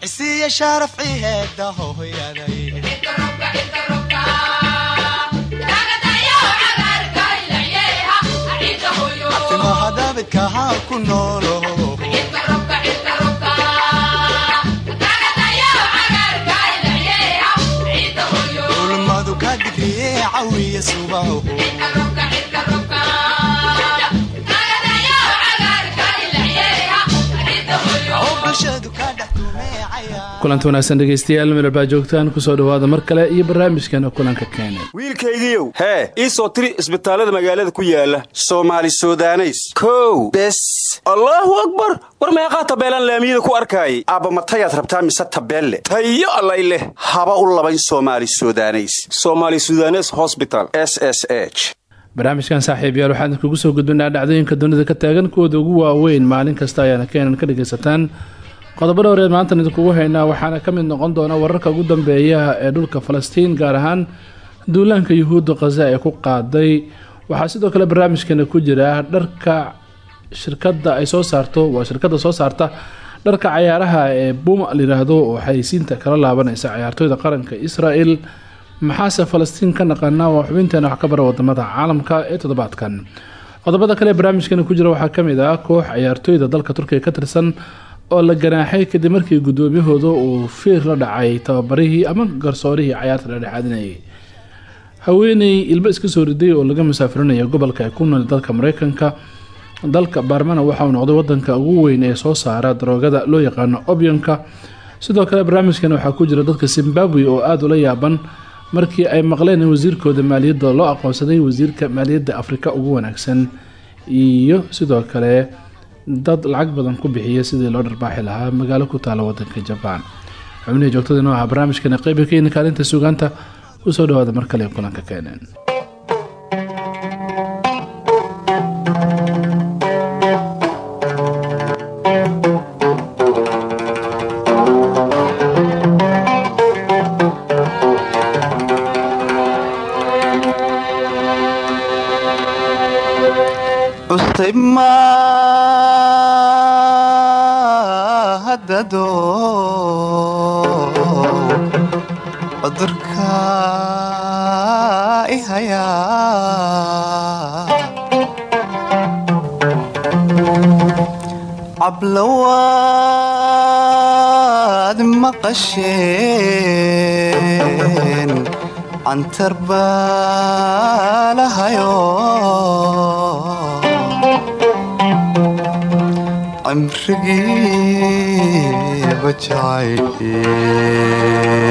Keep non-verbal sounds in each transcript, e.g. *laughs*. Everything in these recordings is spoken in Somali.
cisiiya shaarafci heeda hooyaday timahadabidkahaa ku noolo. Ulmadu ka digriye cawiya subaho kulanti wanaagsan dhegeystayaal meel baa joogtaan ku soo dhawaada mar kale iyo barnaamijkeena kulanka keene wiilkaygiiow hee ii soo tiri isbitaallada magaalada ku yaalla soomaali sudaneys. Kow bes. Allaahu akbar! War meeqaa tabeelaan laamiyada ku arkaayay? Aabba matayaad rabtaa mise tabeelle? Tayo allay leh. Haba u labayn soomaali sudaneys. Somaali sudanes hosbital s s h. Barnaamijkan saaxiibayaal waxaan idinkugu soo gudbinaa dhacdooyinka dunida ka taagan kuwooda ugu waaweyn maalin kasta ayaana keenan ka dhegaysataan qodobada horeed maantan idinkugu haynaa waxaana ka mid noqon doona wararka ugu dambeeya ee dhulka falastiin gaar ahaan duulaanka yuhuudda khaza ee ku qaaday. Waxaa sidoo kale barnaamijkeena ku jira dharka shirkada ay soo saarto waa shirkada soo saarta dharka cayaaraha ee buma layiraahdo oo xayeysiinta kala laabanaysa cayaartooyda qaranka israel maxaase falastiin ka naqanaa waa xubinteena wax ka bara waddamada caalamka ee toddobaadkan. Qodobada kale ee barnaamijkeena ku jira waxaa ka mid ah koox cayaartooyda dalka turkiga ka tirsan oo la ganaaxay kadib markii guddoomiyahooda uu fiir la dhacay tababarihii ama garsoorihii cayaarta dhexdhexaadinayay haweeney ilmo iska soo riday oo laga musaafirinaya gobolka ku nool dalka mareykanka. Dalka baarmana waxa uu noqday wadanka ugu weyn ee soo saara daroogada loo yaqaano obyonka sidoo kale barnaamijkan waxaa ku jira dadka zimbabwe oo aada ula yaaban markii ay maqleen in wasiirkooda maaliyadda loo aqoonsaday wasiirka maaliyadda afrika ugu wanaagsan. Iyo sidoo kale dad lacag badan ku bixiya sidii loo dharbaaxi lahaa magaalo ku taala wadanka jabaan xubnihii joogtada inoo aha barnaamijkana qeyba keyna kaalinta sugaanta u soo dhawaada mar kale kulanka keeneen maqasheen cantar baalahayo cimrigiiba jacayl oo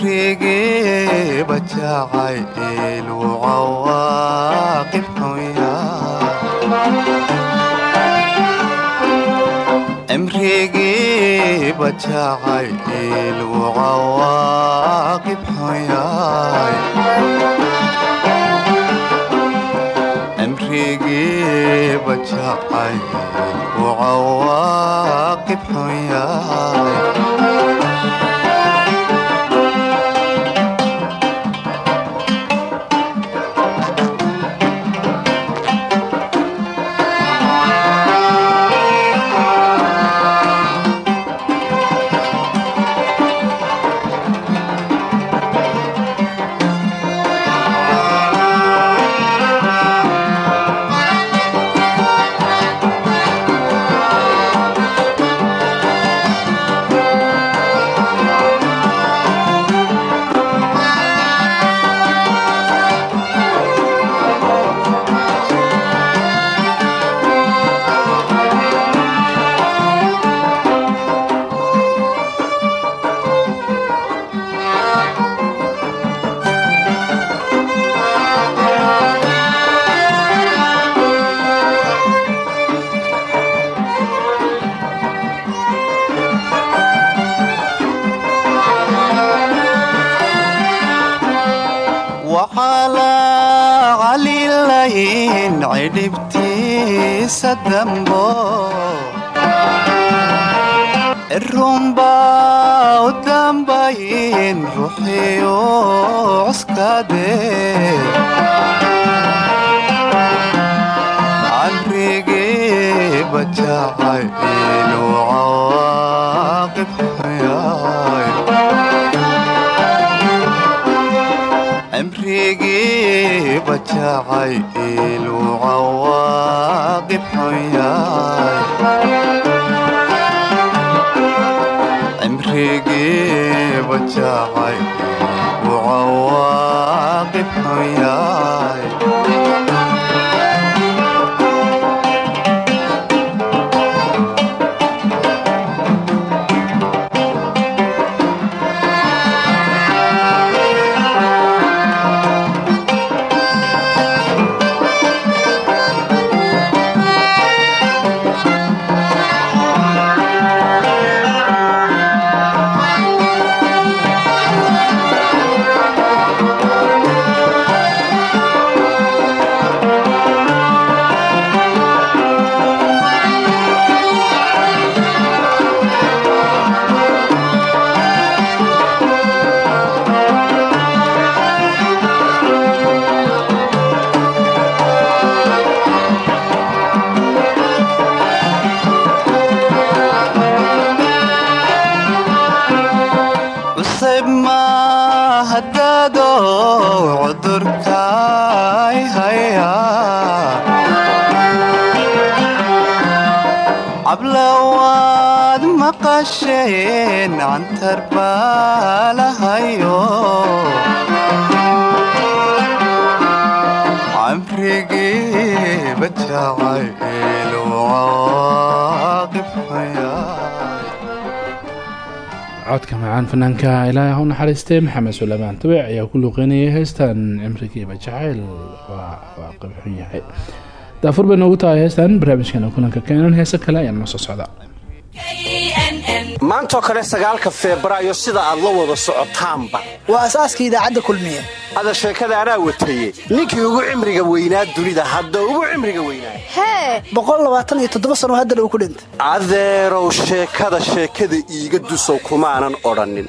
cimrigii bajacay iluu cawaaqib xunya fanaanka ilaahay ha u naxariistay maxamed suleymaan tabeec ayaa ku luuqeynayay heystan cimrigiiba jacayl. Waa waaqib xun yahay. Daafur bay noogu tahay heystan barnaamijkeena kulanka keenan heese kale ayaan noo soo socda maantoo kale sagaalka febraayo sida aad la wada socotaanba. Waa asaaska idaacadda kulmiye. Ada sheekada anaa wataye ninkii ugu cimriga weynaa dunida hadda ugu cimriga weynaa. Hee! Boqolaabaataniyo sano haddana uu ku dhintay. Adeerow sheekada sheekada iiga dusow kumaanan odhannin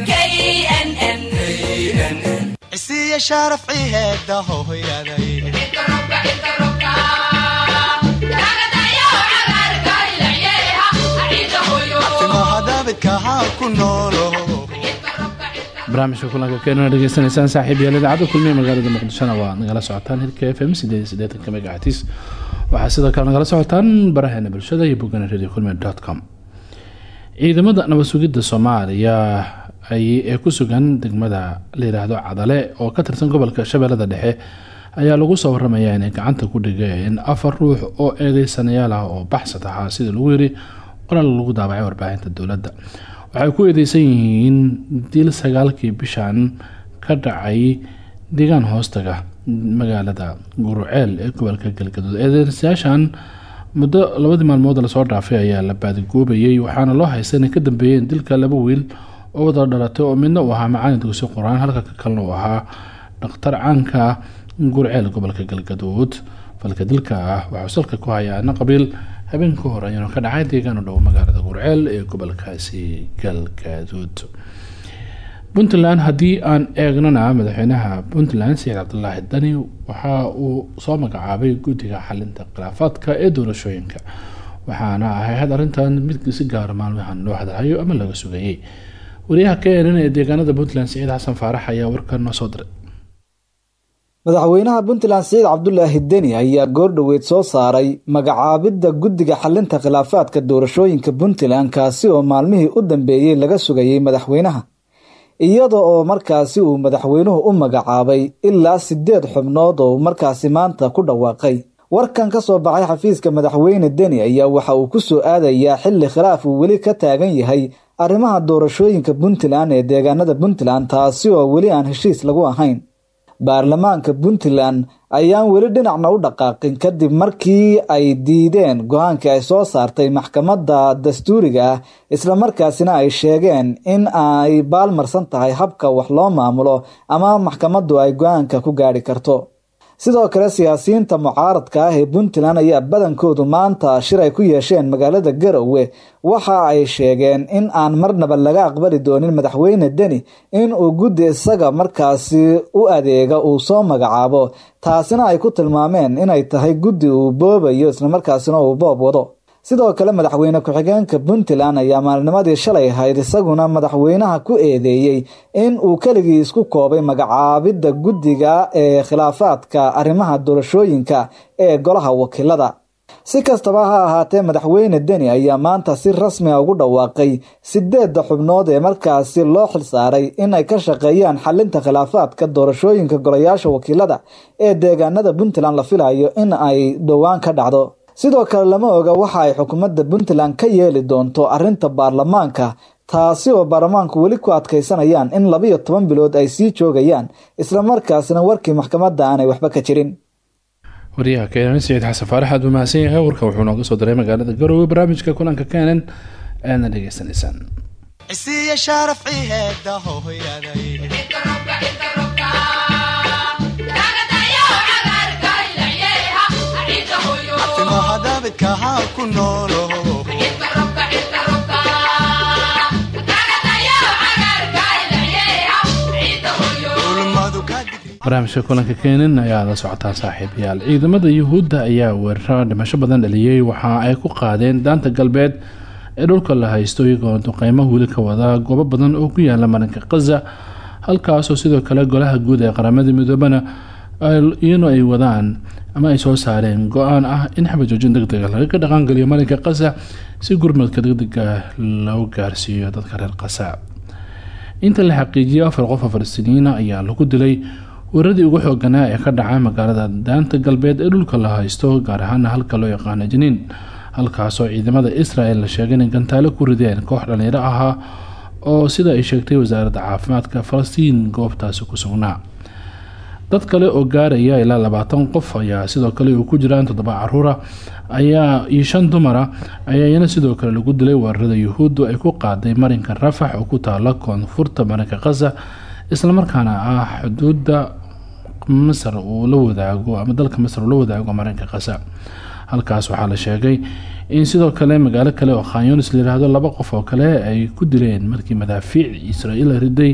noolo barnaamijka kulanka keenana dhegeysanaysaan saaxiib yaal idaacadda kulmiye magaalada muqdishona waa nagala socotaan hirka f m sideetanka megacatis waxaa sidoo kale nagala socotaan baraheena bulshada iyo bogana radio kulmiye dot com ciidamada nabad soomaaliya ee ku sugan degmada la yidhaahdo cadale oo ka tirsan gobolka shabeellada dhexe ayaa lagu soo waramayaa inay gacanta ku dhigeen afar ruux oo eedeysanayaal ah oo baxsad ahaa sida lagu yiri qoraal lagu daabacay warbaahinta dowladda. Waxay ku eedeysan yihiin dil sagaalkii bishan ka dhacay deegaan hoostaga magaalada guruceel ee gobolka galgaduud. Eedeysayaashan muddo labadii maalmood la soo dhaafay ayaa la baadigoobayay waxaana loo haysta inay ka dambeeyeen dilka laba wiil oo wada dhalatay oo midna uu ahaa macalin dugsi qur'aan halka ka kalena uu ahaa dhakhtar caanka gurceel gobolka galgaduud. Falka dilka ah waxuu salka ku hayaa ana qabiil habeen ka hor ayuuna ka dhacay deegaan u dhow magaalada gurceel ee gobolkaasi galgaduud. Puntland haddii aan eegnana madaxweynaha puntland saciid cabdulaahi dani waxa uu soo magacaabay guddiga xalinta khilaafaadka ee doorashooyinka waxaana ahayd arrintan mid si gaara maalmahan loo hadalhayo ama laga sugayay wariyaha knn ee deegaanada puntland siciid xasan faarax ayaa warkan soo diray. Madaxweynaha puntland siciid cabdulaahi deni ayaa goordhoweyd soo saaray magacaabidda guddiga xalinta khilaafaadka doorashooyinka puntland kaasi oo maalmihii u dambeeyey laga sugayay madaxweynaha. Iyada oo markaasi uu madaxweynuhu u magacaabay ilaa sideed xubnood oo markaasi maanta ku dhawaaqay. Warkan ka soo baxay xafiiska madaxweyne deni ayaa waxa uu ku soo aadayaa xilli khilaaf uu weli ka taagan yahay arrimaha doorashooyinka puntland ee deegaanada puntland taasi oo weli aan heshiis lagu ahayn. Baarlamaanka puntland ayaan weli dhinacna u dhaqaaqin kadib markii ay diideen go'aankii ay soo saartay maxkamadda dastuuriga ah islamarkaasina ay sheegeen in ay baalmarsan tahay habka wax loo maamulo ama maxkamaddu ay go'aanka ku gaadhi karto sidoo kale siyaasiyiinta mucaaradka ah ee puntland ayaa badankoodu maanta shir ay ku yeesheen magaalada garowe. Waxa ay sheegeen in aan marnaba laga aqbali doonin madaxweyne deni in uu guddi isaga markaasi u adeega uu soo magacaabo. Taasina ay ku tilmaameen inay tahay guddi uu boobayo islamarkaasina uu boob wado sidoo kale madaxweyne ku-xigeenka puntland ayaa maalnimadii shalay ahayd isaguna madaxweynaha ku eedeeyey in uu keligii isku koobay magacaabidda guddiga ee khilaafaadka arrimaha doorashooyinka ee golaha wakiilada. Si kastaba ha ahaatee madaxweyne deni ayaa maanta si rasmi a ugu dhawaaqay sideedda xubnood ee markaasi loo xilsaaray in ay ka shaqeeyaan xalinta khilaafaadka doorashooyinka golayaasha wakiilada ee deegaanada puntland la filayo in ay dhowaan ka dhacdo sidoo kale lama oga waxa ay xukuumadda puntland ka yeeli doonto arrinta baarlamaanka taasi oo baarlamaanku weli ku adkaysanayaan in labiyo toban bilood ay sii joogayaan islamarkaasna warkii maxkamadda aanay waxba ka jirin. Wariyaha keenan siciid xasan faarax aad buu mahadsan yahay warka wuxuu nooga soo diray magaalada garowe barnaamijka kulanka keenan aadna dhegeysanaysaan ku noolo. Barnaamijka kulanka keenan ayaa la socotaa saaxiibayaal. Ciidamada yuhuudda ayaa weeraro dhimasho badan dhaliyey waxa ay ku qaadeen daanta galbeed ee dhulka la haysto iyagoo duqeymo weli ka wada goobo badan oo ku yaalla marinka khaza halkaasoo sidoo kale golaha guud ee qaramada midoobana iyano ay wadaan ama ay soo saareen. Go'aan ah in xabajoojin deg dega laga dhaqaangeliyo marinka khaza si gurmadka degdega loo gaarsiiyo dadka reer khaza inta la xaqiijiyay afar qof oo falastiiniyiina ayaa lagu dilay weeraradii ugu xooganaa ee ka dhacay magaalada daanta galbeed ee dhulka la haysto gaar ahaana halka loo yaqaano janiin halkaasoo ciidamada israel la sheegay inay gantaalo ku rideen koox dhalinyaro ahaa oo sida ay sheegtay wasaaradda caafimaadka falastiin goobtaasi ku sugnaa dad kale oo gaaraya ilaa labaatan qof ayaa sidoo kale uu ku jiraan toddoba caruura ayaa iyo shan dumara ayaayana sidoo kale lagu dilay weerarada yuhuuddu ay ku qaaday marinka rafax oo ku taala koonfurta marinka khaza islamarkaana ah xuduuda masar uu la wadaago ama dalka masar uu la wadaago marinka khaza halkaas waxaa la sheegay in sidoo kale magaalo kale oo khanyunis layiraahdo laba qof oo kale ay ku dileen markii madaafiic israa'iil riday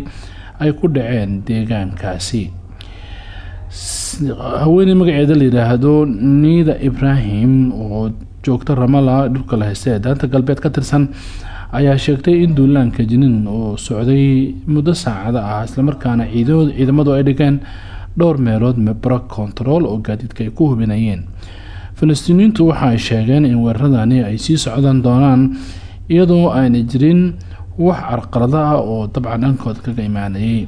ay ku dhaceen deegaankaasi haweeney magaceeda la yidhaahdo niida ibraahim oo joogta ramala dhulka la ee daanta galbeed ka tirsan ayaa sheegtay in duulaanka jiniin uu socday muddo saacada ah islamarkaana ciidamadu ay dhigeen dhowr meelood mebro kontarool oo gaadiidka ay ku hubinayeen. Falastiiniyiintu waxa sheegeen in weeraradani ay sii socdan doonaan iyadoo aanay jirin wax carqalada ah oo dabcan dhankooda kaga imaanayay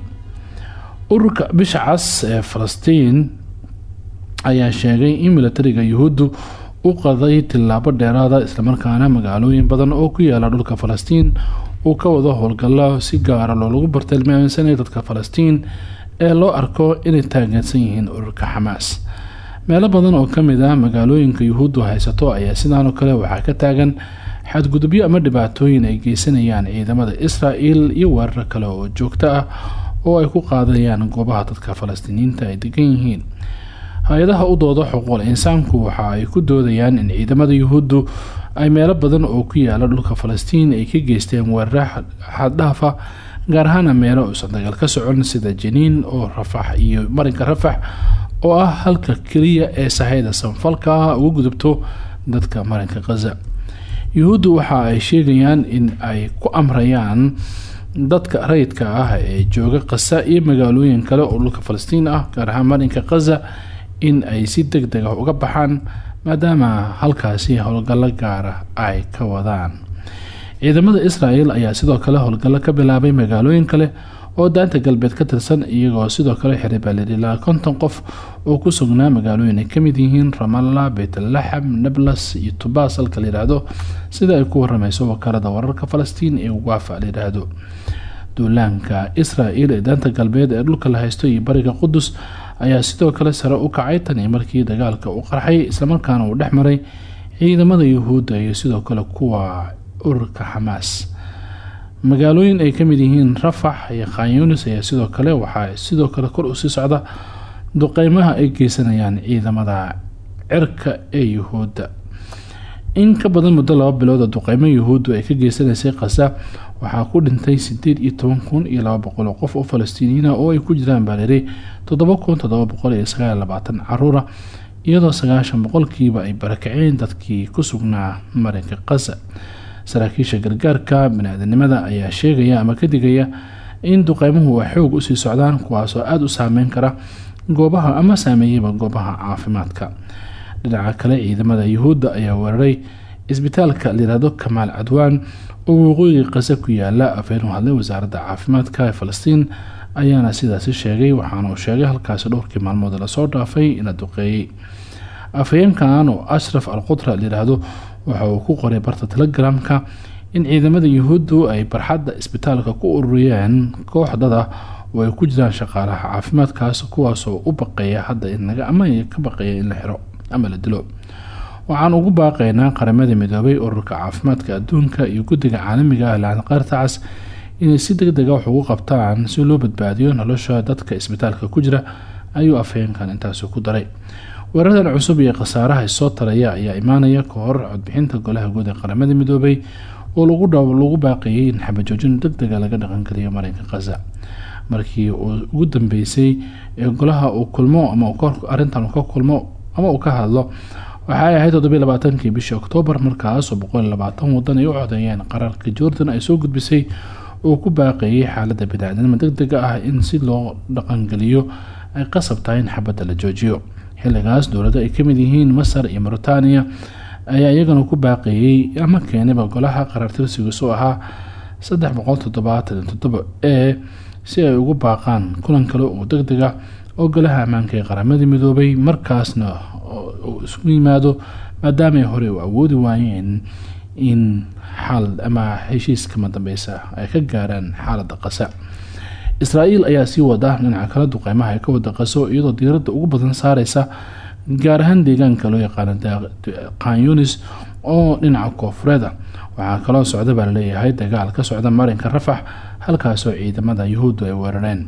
ururka bisha cas ee falastiin ayaa sheegay in milatariga yuhuuddu u qaday tilaabo dheeraada islamarkaana magaalooyin badan oo ku yaalla dhulka falastiin uu ka wado howlgalla si gaara loolagu bartilmaameysanaya dadka falastiin ee loo arko inay taageersan yihiin ururka xamaas. Meelo badan oo ka mid ah magaalooyinka yuhuuddu haysato ayaa sidaanoo kale waxaa ka taagan xadgudubyo ama dhibaatooyin ay geysanayaan ciidamada israel iyo weerar kale oo joogto ah oo ay ku qaadayaan goobaha dadka falastiiniyiinta ay degan yihiin. Hay'adaha u dooda xuquuqul insaanku waxa ay ku doodayaan in ciidamada yuhuuddu ay meelo badan oo ku yaalla dhulka falastiin ay ka geysteen weerara xaddhaafa gaar ahaana meelo uusan dagaal ka socon sida janiin oo rafax iyo marinka rafax oo ah halka keliya ee sahayda sanfalka ah ugu gudubto dadka marinka khaza yuhuuddu waxa ay sheegayaan in ay ku amrayaan dadka rayidka ah ee jooga khaza iyo magaalooyin kale oo dhulka falastiin ah gaar ahaan marinka khaza in ay si deg deg ah uga baxaan maadaama halkaasi howlgallo gaara ay ka wadaan. Ciidamada israel ayaa sidoo kale howlgallo ka bilaabay magaalooyin kale oo daanta galbeed ka tirsan iyagoo sidoo kale xiray baalililaa konton qof oo ku sugnaa magaalooyin ay ka mid yihiin ramalla beytlaxam nablas iyo tubaas halka layidhaahdo sida ay ku warameyso wakaalada wararka falastiin ee waafa layidhaahdo duulaanka. Israel ee daanta galbeed ee dhulka la haysto iyo bariga qudus ayaa sidoo kale sare u kacay tan iyo markii dagaalka u qarxay islamarkaana uu dhex maray ciidamada yuhuudda iyo sidoo kale kuwa ururka xamaas magaalooyin ay ka mid yihiin rafax iyo khanyunis ayaa sidoo kale waxaa sidoo kale kor u sii socda duqeymaha ay geysanayaan ciidamada cirka ee yuhuudda. In ka badan muddo laba bilood oo duqeymo yuhuuddu ay ka geysanaysay khaza waxaa ku dhintay sideed iyo oo qof oo falastiiniyiina oo ay ku jiraan baaliri toddoba kun toddoba caruura iyadoo sagaashan boqolkiiba ay barakaceen dadkii ku sugnaa marinka khaza saraakiisha gargaarka bani-aadanimada ayaa sheegaya ama ka digaya in duqeymuhu ay xoog u sii socdaan kuwaasoo aada u saameyn kara goobaha ama saameeyaba goobaha caafimaadka. Dhinaca kale ciidamada yuhuudda ayaa weeraray isbitaalka layihahdo kamaal cadwaan oo waqooyiga qase ku yaalla afeen u hadlay wasaaradda caafimaadka ee falastiin ayaana sidaasi sheegay waxaana uu sheegay halkaasi dhowrkii maalmood la soo dhaafay ina duqeeyey. Afhayeenkan oo ashraf al qutra layidhaahdo waxa uu ku qoray barta telegramka in ciidamada yuhuuddu ay barxadda isbitaalka ku ururiyeen kooxdada oo ay ku jiraan shaqaalaha caafimaadkaas kuwaasoo u baqeeya hadda ama ka baqeeya in la xiro ama la dilo. Waxaan ugu baaqaynaa qaramada midoobay ururka caafimaadka adduunka iyo guddiga caalamiga ah laanqaarta cas inay si deg dega wax ugu qabtaan si loo badbaadiyo nolosha dadka isbitaalka ku jira ayuu afhayeenkan intaasi ku daray weeradan cusub iyo khasaaraha isoo taraya ayaa imaanaya ka hor codbixinta golaha guud ee qaramada midoobay oo lagu baaqeeyay in xabajoojin deg dega laga dhaqangeliyo marinka khaza markii ugu dambeysay ee golaha uu kulmo ama arrintan uu ka kulmo ama uu ka hadlo waxaay ahayd toddobiy labaatankii bishii oktoobar markaasoo boqol iyo labaatan wadan ay u codeeyeen qaraarka jordan ay soo gudbisay uu ku baaqeeyay xaalada biniaadnimo deg dega ah in si loo dhaqangeliyo ay qasab tahay in xabadda la joojiyo xilligaas dowlado ay ka mid yihiin masar iyo mauritania ayaa iyagana ku baaqeeyey ama keenayba golaha qaraartirsigiisu ahaa saddex boqol toddobaatan toddoba e si ay ugu baaqaan kulan kale oo deg dega oo golaha ammaanka ee qaramadii midoobay markaasna isku yimaado maadaama ay horey u awoodi waayeen in xaal ama heshiis kama dambeysa ay ka gaaraan xaalada qasa israa'el ayaa sii wada dhinaca kala duqeymaha ay ka wada qaso iyadoo diiradda ugu badan saareysa gaar ahaan deegaanka loo yaqaano qanyunis oo dhinaca koofureeda waxaa kaloo socda baa la leeyahay dagaal ka socda marinka rafax halkaasoo ciidamada yuhuuddu ay weerareen.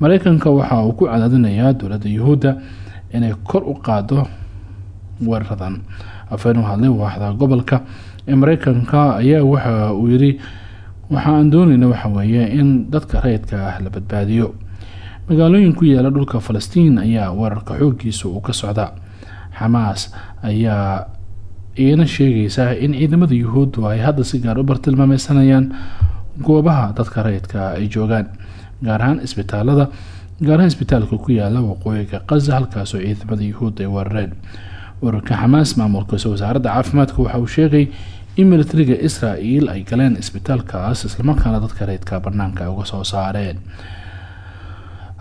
Mareykanka waxa uu ku cadaadinayaa dowladda yuhuudda inay kor u qaado weeraradan. Afeen hadlay waaxda gobolka ee mareykanka ayaa waxa uu yiri waxa aan dooneyna waxa weeye in dadka rayidka ah la badbaadiyo. Magaalooyin ku yaalla dhulka falastiin ayaa weerarka xoogiisa uu ka socda. Xamaas ayaa iyana sheegaysa in ciidamada yuhuuddu ay hadda si gaar u bartilmaameysanayaan goobaha dadka rayidka ay joogaan gaar ahaan isbitaalada. Gaar ahaan isbitaalka ku yaalla waqooyiga qaza halkaasoo ciidamada yuhuudda ay weerareen wararka xamaas maamulkiisa wasaaradda caafimaadka waxa uu sheegay in militariga israa'el ay galeen isbitaalkaas islamarkaana dadka rayidka banaanka ay uga soo saareen.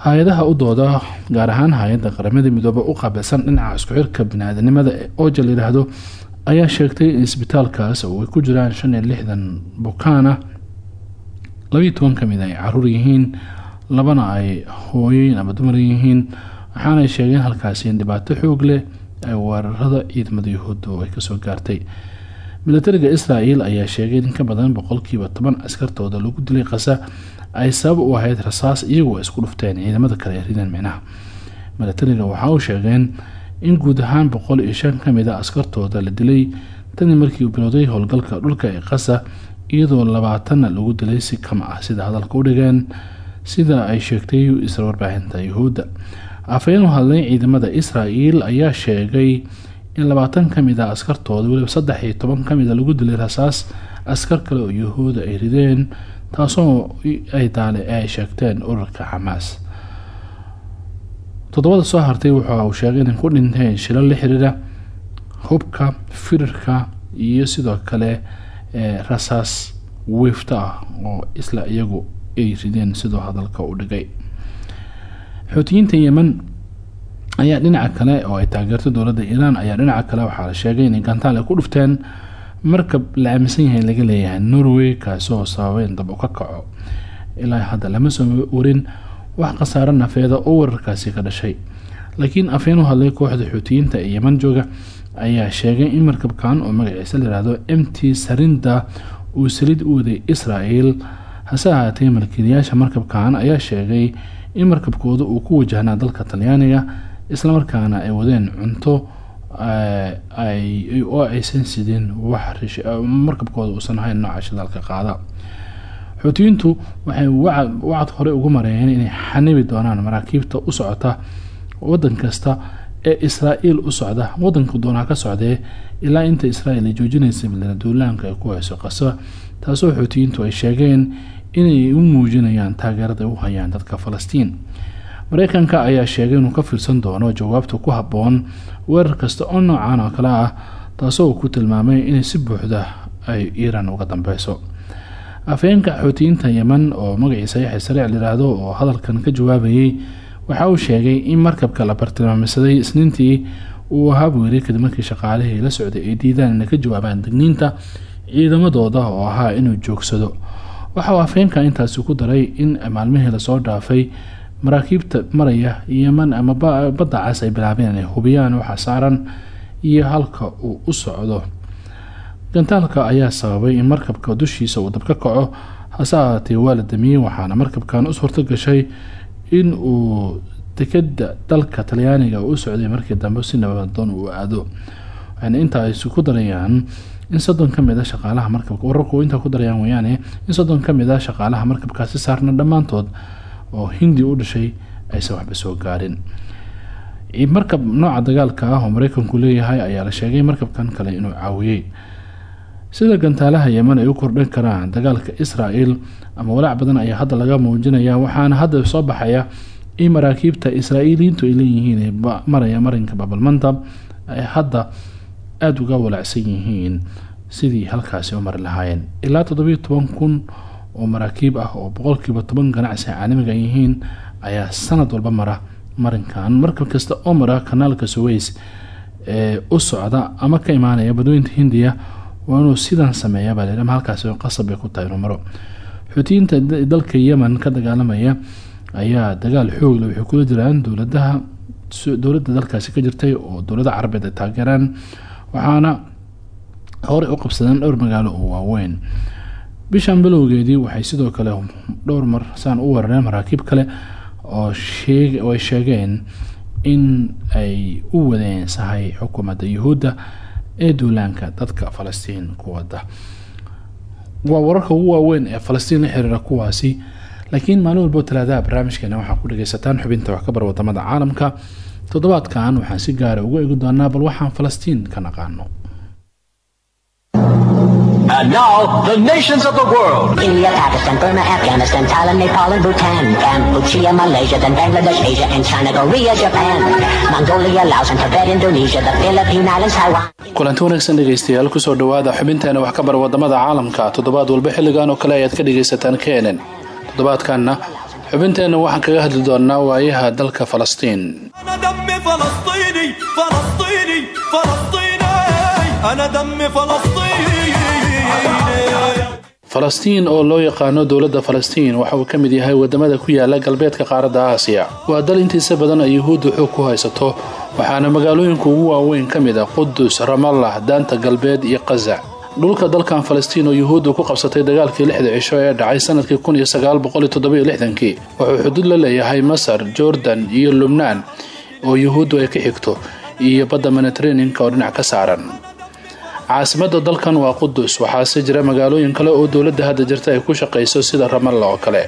Hay'adaha u dooda gaar ahaan hay'adda qaramada midoobe u qaabilsan dhinaca isku xirka bini-aadanimada ooja la yidhaahdo ayaa sheegtay in isbitaalkaas oo ay ku jiraan shan iyo lixdan bukaana. Labayo toban ka mid ay carruur yihiin labana ay hooyoyin ama dumar yihiin waxaanay sheegeen halkaasi in dhibaato xoog leh ay weerarada ciidamada yuhuuddu ay ka soo gaartay militariga israa'el ayaa sheegay in ka badan boqolkiiba toban askartooda lagu dilay qasa ay sabab u ahayd rasaas iyagoo isku dhufteen ciidamada kale ee ridan micnaha. Militariga waxa uu sheegeen in guud ahaan boqol iyo shan ka mid a askartooda la dilay tanii markii uu bilowday howlgalka dhulka ee qasa iyadoo labaatanna lagu dilay si kama ah sida hadalka u dhigeen sida ay sheegtay isla warbaahinta yuhuudda. Afhayeen u hadlay ciidamada israa'el ayaa sheegay in labaatan ka mid a askartooda weliba saddex iyo toban kamida lagu dilay rasaas askar kale oo yuhuuda ay rideen taasoo ay daale ay sheegteen urarka xamaas. Toddobada soo hartay waxa uu sheegay inay ku dhinteen shilo la xiriira hubka firirka iyo sidoo kale rasaas wiifta ah oo isla iyagu ay rideen sidoo hadalka u dhigay. Xoutiyiinta yemen ayaa dhinaca kale oo ay taageerto dowladda iiraan ayaa dhinaca kale waxaa la sheegay inay gantaal ay ku dhufteen markab la aaminsan yahay laga leeyahay norway kaasoo sababay in dab u ka kaco. Ilaa hadda lama soo warin wax khasaaro nafeeda oo weerarkaasi ka dhashay. Laakiin afeen u hadlay kooxda xuutiyiinta ee yeman jooga ayaa sheegay in markabkan oo magaciisa layihahdo m t sarinda uu saliid u waday israel hase ahaatee malkiilayaasha markabkan ayaa sheegay in markabkooda uu ku wajahnaa dalka talyaaniga islamarkaana ay wadeen cunto oo aysan sidin wax markabkooda uusan ahayn nooca shidaalka qaada. Xuutiyiintu waxay wacad hore ugu mareeyeen inay xanibi doonaan maraakiibta u socota wadan kasta ee israael u socda. Wadanka doonaa ka socdee ilaa inta israel ay joojinaysa duulaanka ay ku hayso qasa taasoo xuutiyiintu ay sheegeen inay u muujinayaan taageerada u hayaan dadka falastiin mareykanka ayaa sheegay inuu ka fiirsan doono jawaabta ku habboon weerar kasta oo noocan oo kale ah taasoo ku tilmaamay inay si buuxda ay iiraan uga dambeyso afhayeenka xoutiyiinta yemen oo magaciisa yaxya sariic layidhaahdo oo hadalkan ka jawaabayay waxa uu sheegay in markabka la bartilmaameysaday isniintii uu ahaa buu kadib markii shaqaalihii la socday ay diidaan inay ka jawaabaan digniinta ciidamadooda oo ahaa inuu joogsado. Waxa uu afhayeenka intaasi ku daray in maalmihii la soo dhaafay maraakiibta maraya yeman ama badda cas ay bilaabeen inay hubiyaan waxa saaran iyo halka uu u socdo. Gantaalka ayaa sababay in markabka dushiisa uu dab ka kaco. Hase ahaatee waa waxaana markabkan u suurto gashay in uu dekeda dalka talyaaniga u socday markii dambe si nabadoon uu aado. Waxayna intaa isu ku darayaan in soddon ka mid a shaqaalaha markabka wararku intaa ku darayaan weyaane in soddon ka mid a shaqaalaha markabkaasi saarna dhammaantood oo hindi u dhashay aysan waxba soo gaarin markab nooca dagaalka ah oo mareykanku leeyahay ayaa la sheegay markabkan kale inuu caawiyey. Sida gantaalaha yeman ay u kordhin karaan dagaalka israel ama walaac badan ayaa hadda laga muujinaya waxaana hadda soo baxaya in maraakiibta israa'iiliyiintu ay leeyihiin ee maraya marinka babalmanta ay hadda aada uga walaacsan yihiin. Sidii halkaasi u mari lahaayeen. Ilaa toddobiyo toban kun oo maraakiib ah oo boqolkiiba toban ganacsi caalamiga yihiin ayaa sanad walba mara marinkan. Markab kasta oo mara kanaalka suweys ee u socda ama ka imaanaya badweynta hindiya waa inuu sidan sameeya baa leeama halkaasi qasab ay ku tahay inuu maro. Xuutiyiinta dalka yemen ka dagaalamaya ayaa dagaal xoogle waxay kula jiraan dowladaha dowladda dalkaasi ka jirtay oo dowladda carabeed ay taageeraan waxaana horey u qabsadeen dhowr magaalo oo waaweyn bishan bilowgeedii waxay sidoo kale dhowr mar saan u weerareen maraakiib kale oo ay sheegeen in ay u wadeen sahay xukuumadda yuhuudda ee duulaanka dadka falastiin ku wada waa wararka ugu waaweyn ee falastiin la xiriira kuwaasi laakiin maalin walbo talaadaha barnaamijkeena waxaa ku dhageysataan xubinta wax ka bar waddamada caalamka. Toddobaadkan waxaan si gaara uga eegi doonaa bal waxaan falastiin ka naqaano And now, the nations of the world. India, Pakistan, Burma, Afghanistan, Thailand, Nepal, and Bhutan, Cambodia, Malaysia, then Bangladesh, Asia, and China, Korea, Japan, Mongolia, Laos, and Tibet, Indonesia, the Philippine Islands, Taiwan. kulanti wanaagsan dhegeystayaal kusoo dhawaada xubinteena wax ka bar wadamada caalamka toddobaad walba xilligan oo kale ayaad ka dhegeysataan kenen toddobaadkanna xubinteenna waxaan kaga hadli doonaa waayaha dalka falastiin أنا دمي فلسطيني falastiin oo loo yaqaano dowladda falastiin waxa uu ka mid yahay waddamada ku yaalla galbeedka qaaradda aasiya. Waa dal intiisa badan ay yuhuudda xoog ku haysato waxaana magaalooyinka ugu waaweyn ka mid ah qudus ramallah daanta galbeed iyo qaza dhulka dalkan falastiin oo yuhuuddu ku qabsatay dagaalkii lixda cisho ee dhacay sannadkii kun iyo sagaal boqol iyo toddoba iyo lixdankii wuxuu xuduud la leeyahay masar jordan iyo lubnaan oo yuhuuddu ay ka xigto iyo badda mediteraneanka oo dhinac ka saaran caasimada dalkan waa qudus waxaase jira magaalooyin kale oo dowladda hadda jirta ay ku shaqayso sida ramalla oo kale.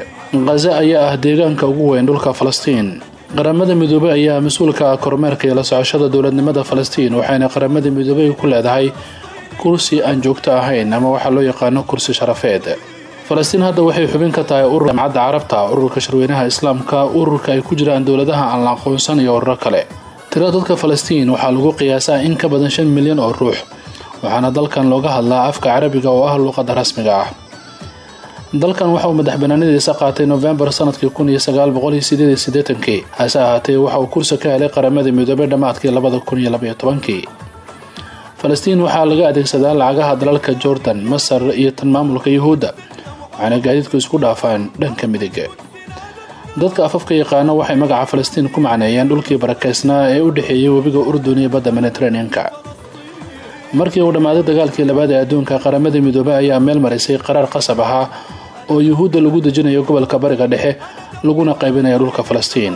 Khaza ayaa ah deegaanka ugu weyn dhulka falastiin. Qaramada midoobey ayaa mas'uulka ah kormeerka iyo la socoshada dowladnimada falastiin waxayna qaramada midoobey ku leedahay kursi aan joogto ahayn ama waxaa loo yaqaano kursi sharafeed. Falastiin hadda waxay xubin ka tahay urur jamcadda carabta ururka shirweynaha islaamka ururka ay ku jiraan dowladaha aan la aqoonsan iyo ururo kale. Tirada dadka falastiin waxaa lagu qiyaasaa in ka badan shan milyan oo ruux waxaana dalkan looga hadlaa afka carabiga oo ah luuqadda rasmiga ah. Dalkan waxa uu madax banaanadiisa qaatay novembar sannadkii kun iyo sagaal boqol iyo sideed iyo hase ahaatee waxa uu kursi ka helay qaramada midoobey dhammaadkii labada kun iyo labaiyo tobankii. Falastiin waxaa laga adeegsadaa lacagaha dalalka jordan masar iyo tan maamulka yuhuudda waxaana gaadiidku isku dhaafaan dhanka midiga dadka afafka yaqaano waxay magaca falastiin ku macneeyeen dhulkii barakeysnaa ee u dhexeeyay webiga urdun iyo badda mediteraneanka markii uu dhammaaday dagaalkii labaad ee adduunka qaramada midoobey ayaa meel marisay qaraar qasab ahaa oo yuhuudda lagu dejinayo gobolka bariga dhexe laguna qaybinayo dhulka falastiin.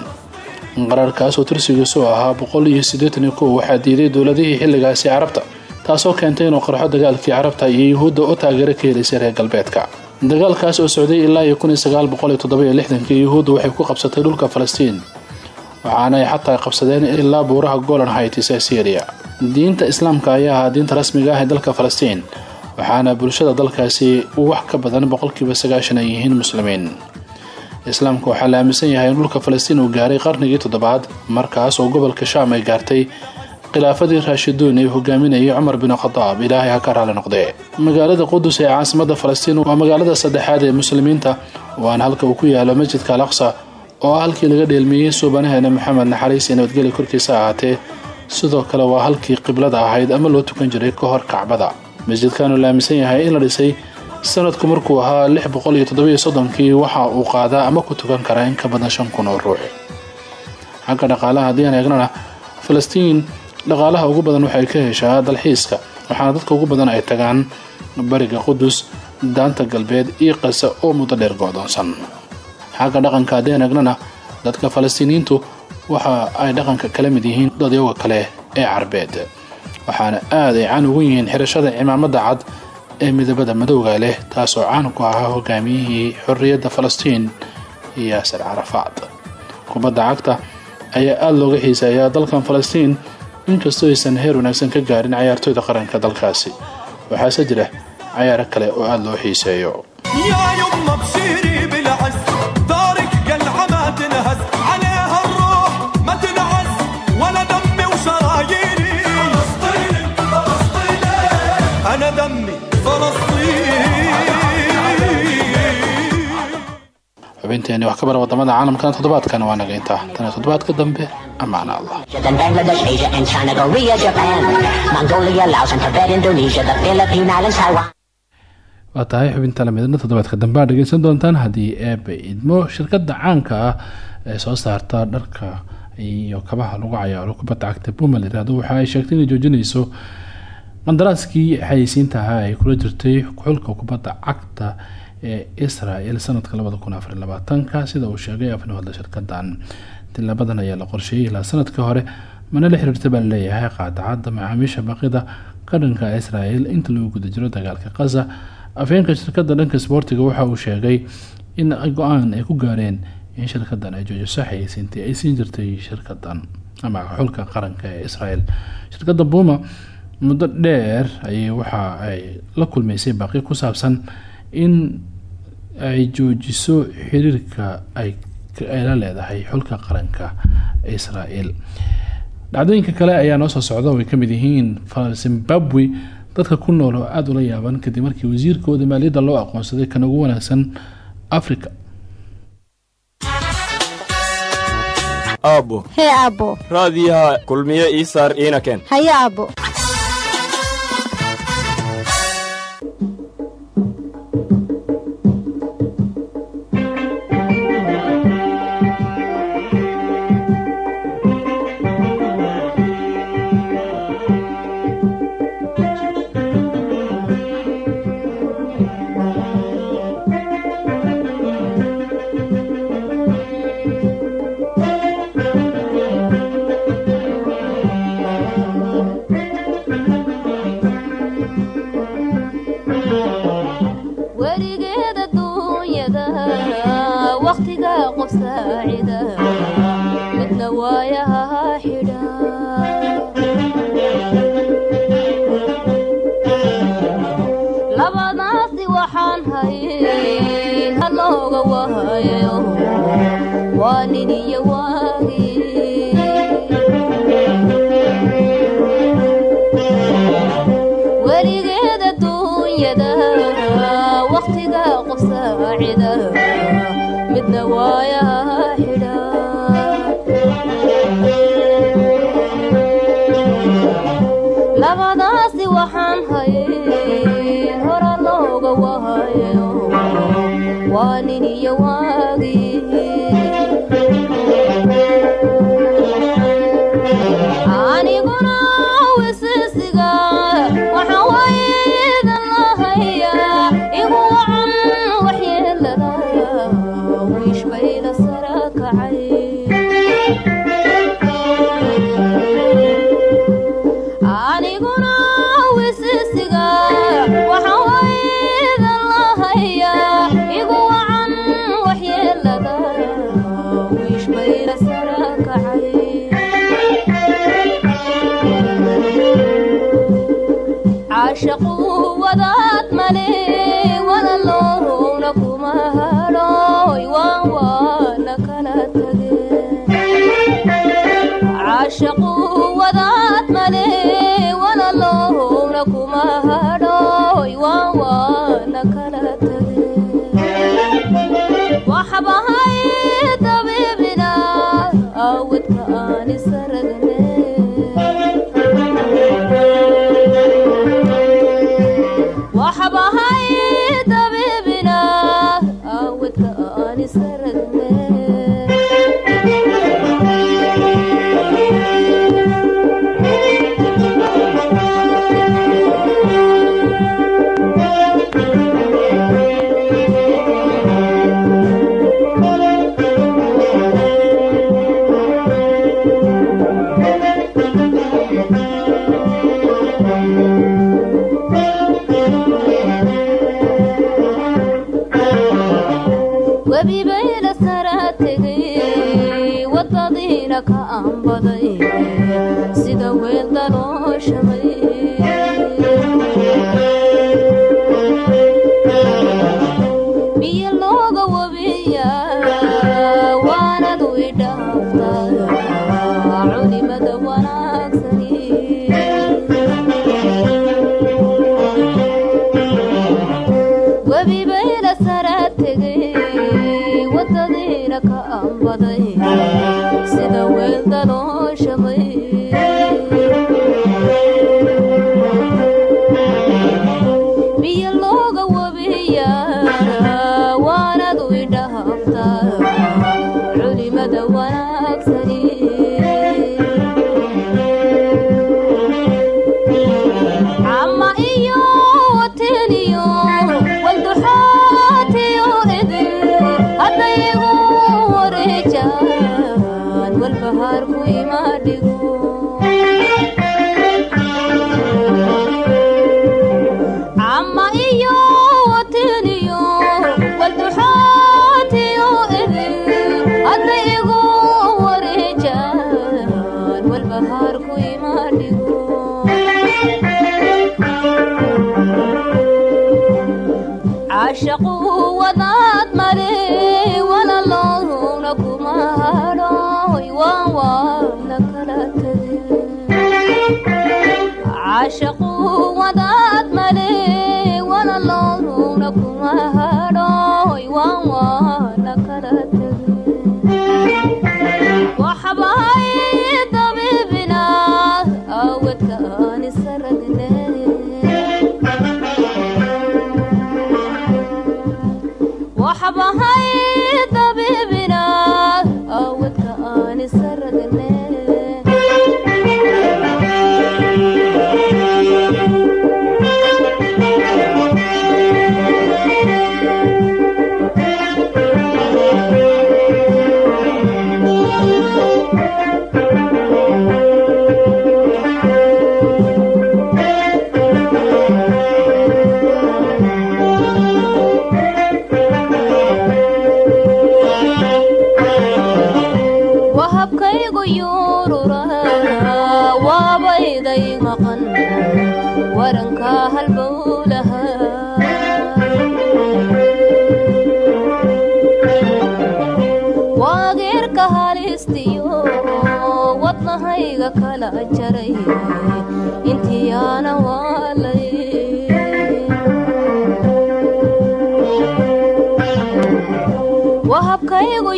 Qaraarkaas oo tirsigiisu ahaa boqol iyo siddeetan iyo waxaa diiday dowladihii xilligaasi carabta taasoo keentay inuu qarxo dagaalkii carabta iyo yuhuudda u taageero ka helaysay reer galbeedka. Dagaalkaas oo socday ilaa iyo kun iyo sagaal boqol iyo toddoba iyo lixdankii yuhuudda waxay ku qabsatay dhulka falastiin waxaana ay xataa qabsadeen ilaa buuraha golan haytis ee syriya diinta islaamka ayaa ahaa diinta rasmiga ah ee dalka falastiin waxaana bulshada dalkaasi wax ka badan boqolkiiba sagaashan ay yihiin muslimiin. Islaamka waxaa la aaminsan yahay in dhulka falastiin uu gaaray qarnigii toddobaad markaas oo gobolka shaam ay gaartay khilaafadii raashiduun ee hogaaminayay cumar bin khadaab ilaahay ha ka raali noqdee. Magaalada qudus ee caasimada falastiin waa magaalada saddexaad ee muslimiinta waana halka uu ku yaalo masjidka al aqsa oo ah halkii laga dheelmiyey suubanaheena maxamed naxariis iyo nabadgeli korkiisa ahaatee sidoo kale waa halkii qiblada ahayd ama loo tukan jiray ka hor kacbada. Masjidkaanu la aaminsan yahay in la dhisay sanadku markuu ahaa lix boqol waxa uu qaadaa ama ku tukan karaa in ka badan shan kun oo ruux. Xagga dhaqaalaha haddii aan falastiin dhaqaalaha ugu badan waxay ka heshaa dalxiiska waxaana dadka ugu badan ay tagaan bariga qudus daanta galbeed iyo qasa oo muddo dheer go-doonsan. Dhaqanka haddii aan dadka falastiiniyiintu waxa ay dhaqanka kala mid yihiin dadyoga kale ee carbeed. Waxaana aad ay caan ugu yihiin xirashada cimaamada cad ee midabada madowga leh taasoo caan ku ahaa hogaamiyihii xorriyadda falastiin yaasir carafaad kubadda cagta ayaa aada looga xiiseeyaa dalkan falastiin inkastoo aysan heer wanaagsan ka gaarin cayaartooyda qaranka dalkaasi. Waxaase jira cayaaro kale oo aada loo xiiseeyo xubinteeni wax ka bara waddamada caalamkan toddobaadkan waa naga intaa. Tan toddobaadka dambe amaana allah. Waa tahay xubinta lamidna toddobaadka dambe aad dhegeysan doontaan. Haddii eebe idmo shirkada caanka ah ee soo saarta dharka iyo kabaha lagu cayaaro kubadda cagta buma la yiraahdo waxa ay sheegtay inay joojinayso qandaraaskii xayeysiinta ahaa ay kula jirtay xulka kubadda cagta ee israel sanadka labada kun sida uu sheegay afnahooda shirkadan. Tilaabadan ayaa la qorsheeyay ilaa sannadkii hore mana la xiriirta baa la leeyahay qaadacada macaamiisha baqida qaranka israel inta lagu guda jiro dagaalka qaza afheenka shirkada dhanka sboortiga waxa uu sheegay in go'aan ay ku gaareen in shirkadan ay joojiso xayeysiintii ay siin jirtay shirkadan ama xulka qaranka ee israel shirkada buma muddo dheer ayay waxa ay la kulmeysay baaqi ku saabsan in ay joojiso xiriirka ay la leedahay xulka qaranka israel dhacdooyinka kale ayaa noo soo socda oo ay ka mid yihiin zimbabwe. Dadka ku nool oo aada ula yaaban kadib markii wasiirkooda maaliyadda loo aqoonsaday kan ugu wanaagsan africa aabbo. Hee aabbo. Raadiyaha kulmiye ii saar iina keen haye waayayo waa nin iyo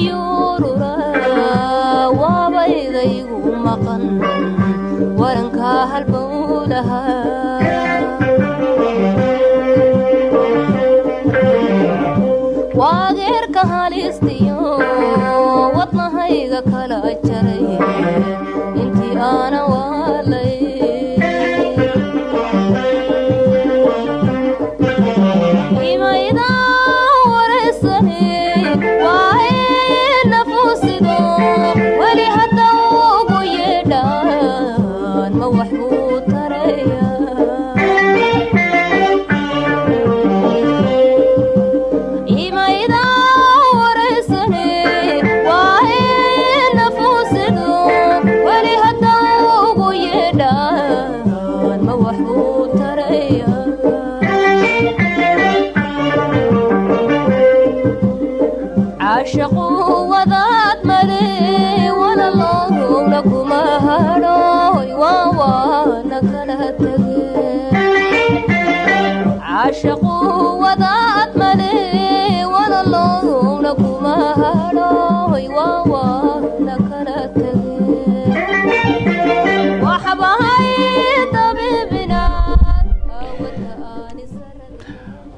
yuurura waabaydaygu maqan waranka halbowlaha waageerka halistiyo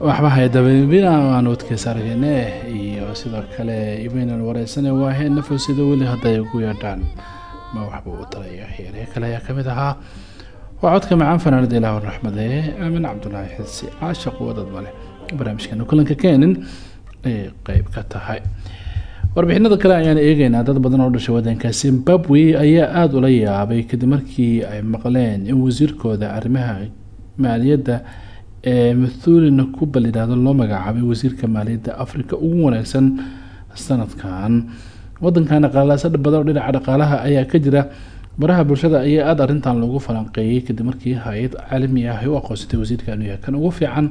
waxba haydababina aan wadkeysa argeyne iyo sidoo kale imaynan wareysane waaheen nafosida weli hadday ugu yeedhaan ma waxba u talayo xeeree kale ayaa ka mid ahaa waa codka macaan fanaanada ilaah raxmade aamin cabdulaahi xilsi caashaq wadad male barnaamijkeena kulanka keenin ayay qeyb ka tahay. Warbixinada kale ayaan eegeynaa dad badan oo dhashay wadanka zimbabwe ayaa aada ula yaabay kadib markii ay maqleen in wasiirkooda arrimaha maaliyadda ee mathulina kuba layidhaahdo loo magacaabay wasiirka maaliyadda africa ugu wanaagsan sanadkan. Wadankan dhaqaalaasa badan oo dhinaca dhaqaalaha ayaa ka jira baraha bulshada ayaa aada arrintan lagu falanqeeyey kadib markii hay'ad caalami ah ay u aqoonsatay wasiirka inuu yahay kan ugu fiican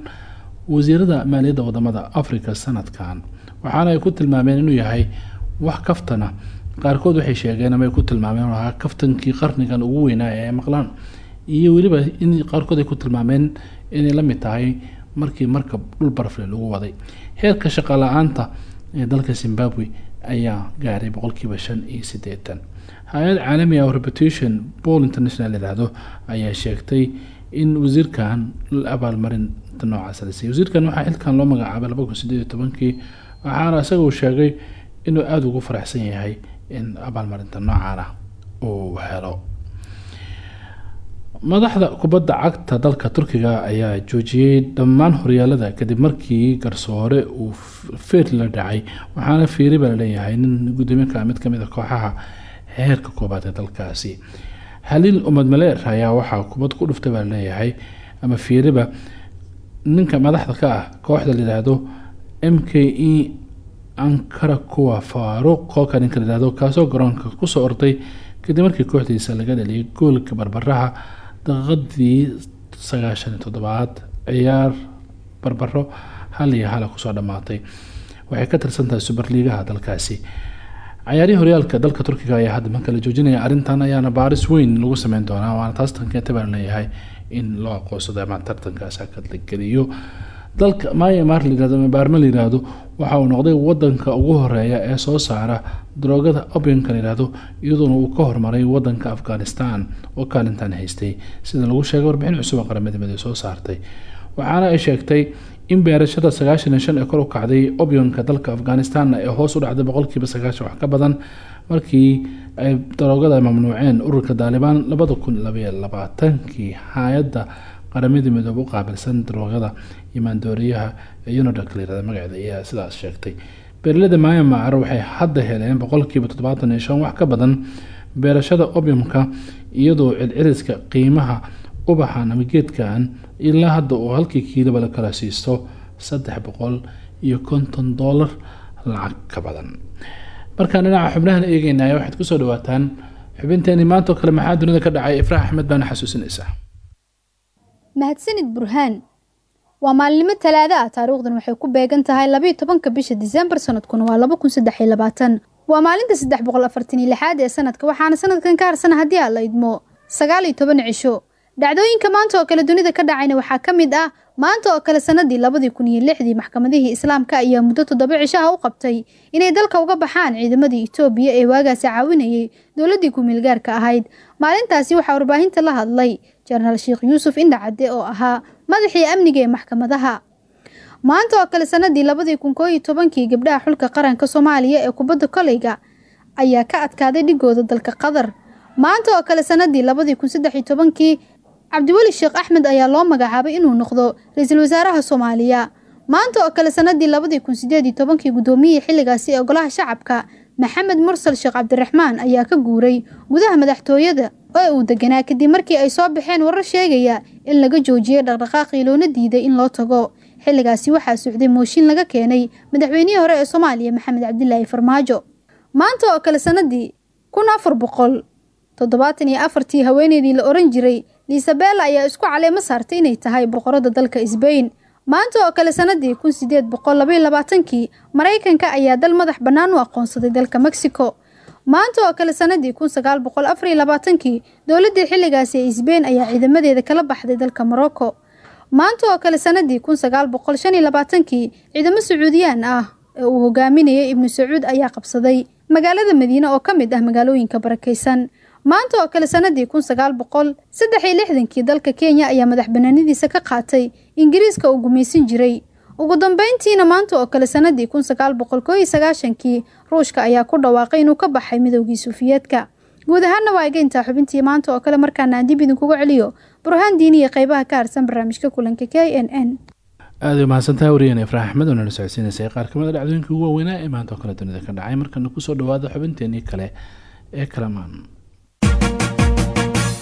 wasiirada maaliyadda waddamada africa sanadkan. Waxaana ay ku tilmaameen inuu yahay wax kaftana. Qaarkood waxay sheegeen ama ay ku tilmaameen ahaa kaftankii qarnigan ugu weynaa ee maqlaan. Iyo weliba in qaarkood ay ku tilmaameen inay la mid tahay markii markab dhul barafle lagu waday. Heerka shaqa la'aanta ee dalka zimbabwe ayaa gaaray boqolkiiba shan iyo sideetan hay'ad caalami ah oo reputation ball international yidhaahdo ayaa sheegtay in wasiirkan abaalmarinta noocaas la siiyay. Wasiirkan waxaa xilkan loo magacaabay laba kun sideed waxaana isaga sheegay inuu aada ugu faraxsan yahay in abaalmarinta noocan ah uu helo. Madaxda kubadda cagta dalka turkiga ayaa joojiyey dhammaan horyaalada kadib markii garsoore uu feer la dhacay. Waxaana fiiri baa la leeyahay nin gudoomiye mid ka mid a kooxaha heerka koobaad ee dalkaasi. Haliil umad maleer ayaa waxaa kubad ku dhuftay baa la leeyahay ama fiiriba ninka madaxda ka ah kooxda layidhaahdo m k e ankara kuwa faaruuq kooka ninka layihahdo kaasoo garoonka ku soo orday kadib markii kooxdiisa laga dhaliyay goolka barbaraha daqiiqadii sagaashan iyo toddobaad ciyaar barbaro hal iyo hala ku soo dhammaatay waxay ka tirsantahay suberliigaha dalkaasi cayaarihii horyaalka dalka turkiga ayaa hadda marka la joojinaya arrintan ayaana baaris weyn lagu sameyn doonaa waana taas tankeeta baan leeyahay in loo aqoonsado ama tartankaas hakad la geliyo. Dalka myanmar layirahdo ama baarma layirahdo waxa uu noqday wadanka ugu horreeya ee soo saara daroogada opiumka layirahdo iyadoona uu ka hormaray wadanka afghanistan oo kaalintan haystay. Sida lagu sheegay warbixin cusub oo qaramada midoobey soo saartay. Waxaana ay sheegtay in beerashada sagaashan iyo shan ee kor u kacday opiumka dalka afghanistan ee hoos u dhacday boqolkiiba sagaashan wax ka badan markii ay daroogada mamnuuceen ururka daalibaan labada kun labaiyo hay'adda qaramada midoobe u qaabilsan daroogada iyo maandooriyaha ee unodak layirahda magaceeda ayaa sidaas sheegtay. Beeralada myanmar waxay hadda heleen boqolkiiba toddobaatan wax ka badan beerashada opiumka iyadoo celceliska qiimaha ubaxan ama geedkan ilaa hadda uu halkii kiilaba la kala siisto saddex boqol iyo konton doolar lacag ka badan. Markaan dhinaca xubnahan eegeynaya waxaad ku soo dhawaataan xubinteeni maantao kale maxaa dunida ka dhacay ifraax axmed baana xasuusinaysaa. Mahadsanid burhaan waa maalinimo talaado ah. Taariikhdan waxay ku beegan tahay labayo tobanka bisha disembar sanadkuna waa laba kun saddex iyo labaatan. Waa maalinta saddex boqol afartan iyo lixaad ee sanadka waxaana sanadkan ka harsan haddii aan la idmo sagaal iyo toban cisho dhacdooyinka maanta oo kale dunida ka dhacayna waxaa ka mid ah maanta oo kale sanadii labadii kun iyo lixdii maxkamadihii islaamka ayaa muddo toddoba cishaha u qabtay inay dalka uga baxaan ciidamadii itoobiya ee waagaasi caawinayay dowladdii ku-meelgaarka ahayd. Maalintaasi waxaa warbaahinta la hadlay jenaraal sheekh yuusuf indhacadde oo ahaa madaxii amniga ee maxkamadaha. Maanta oo kale sanadii labadii kun koo iyo tobankii gabdhaha xulka qaranka soomaaliya ee kubadda koleyga ayaa ka adkaaday dhigooda dalka qatar. Maanta oo kale sanadii labadii kun saddex iyo tobankii cabdiweli sheekh axmed ayaa loo magacaabay inuu noqdo ra'iisul wasaaraha soomaaliya. Maanta oo kale sanadii labadii kun sideed iyo tobankii guddoomiyihii xilligaasi ee golaha shacabka maxamed mursal sheekh cabdiraxmaan ayaa ka guuray gudaha madaxtooyada oo uu deganaa kadib markii ay soo baxeen warar sheegaya in laga joojiyey dhaqdhaqaaqii loona diiday in loo tago. Xilligaasi waxaa socday mooshin laga keenay madaxweynihii hore ee soomaaliya maxamed cabdilaahi farmaajo. Maanta oo kale sanadii kun afar boqol iyo afartii haweeneydii la oran jiray lisabella ayaa isku caleemo saartay inay tahay boqorada dalka sbain maanta oo kale sanadii kun sideed boqol labaiyo labaatankii maraykanka ayaa dal madax bannaan u aqoonsaday dalka mexico. Maanta oo kale sanadii kun sagaal boqol afariyo labaatankii dowladdii xilligaasi ee sbain ayaa ciidamadeeda kala baxday dalka morocco. Maanta oo kale sanadii kun sagaal boqol shan iyo labaatankii ciidamo sacuudiyaan ah ee uu hogaaminayay ibnu sacuud ayaa qabsaday magaalada madiine oo ka mid ah magaalooyinka barakaysan maanta oo kale sanadii kun sagaal boqol saddex lixdankii dalka kenya ayaa madax banaanidiisa ka qaatay ingiriiska uu gumaysan jiray. Ugu dambeyntiina maanta oo kale sanadii kun sagaal ruushka ayaa ku dhawaaqay inuu ka baxay midoogii suufiyeedka. Guud ahaanna waa egeyntaa xubintii maanta oo kale markaana aan dib idinkuga celiyo. Burhaan diini iyo qeybaha ka harsan barnaamijka kulanka k n n. Aada mahadsantaha wariyeen ifraax axmed oo nala socodsiinaysay qaar ka mid a dhacdooyinka ugu waaweynaa ee maanta oo kale dunida ka dhacay. Markana ku soo dhawaada xubinteenii kale ee kalamaan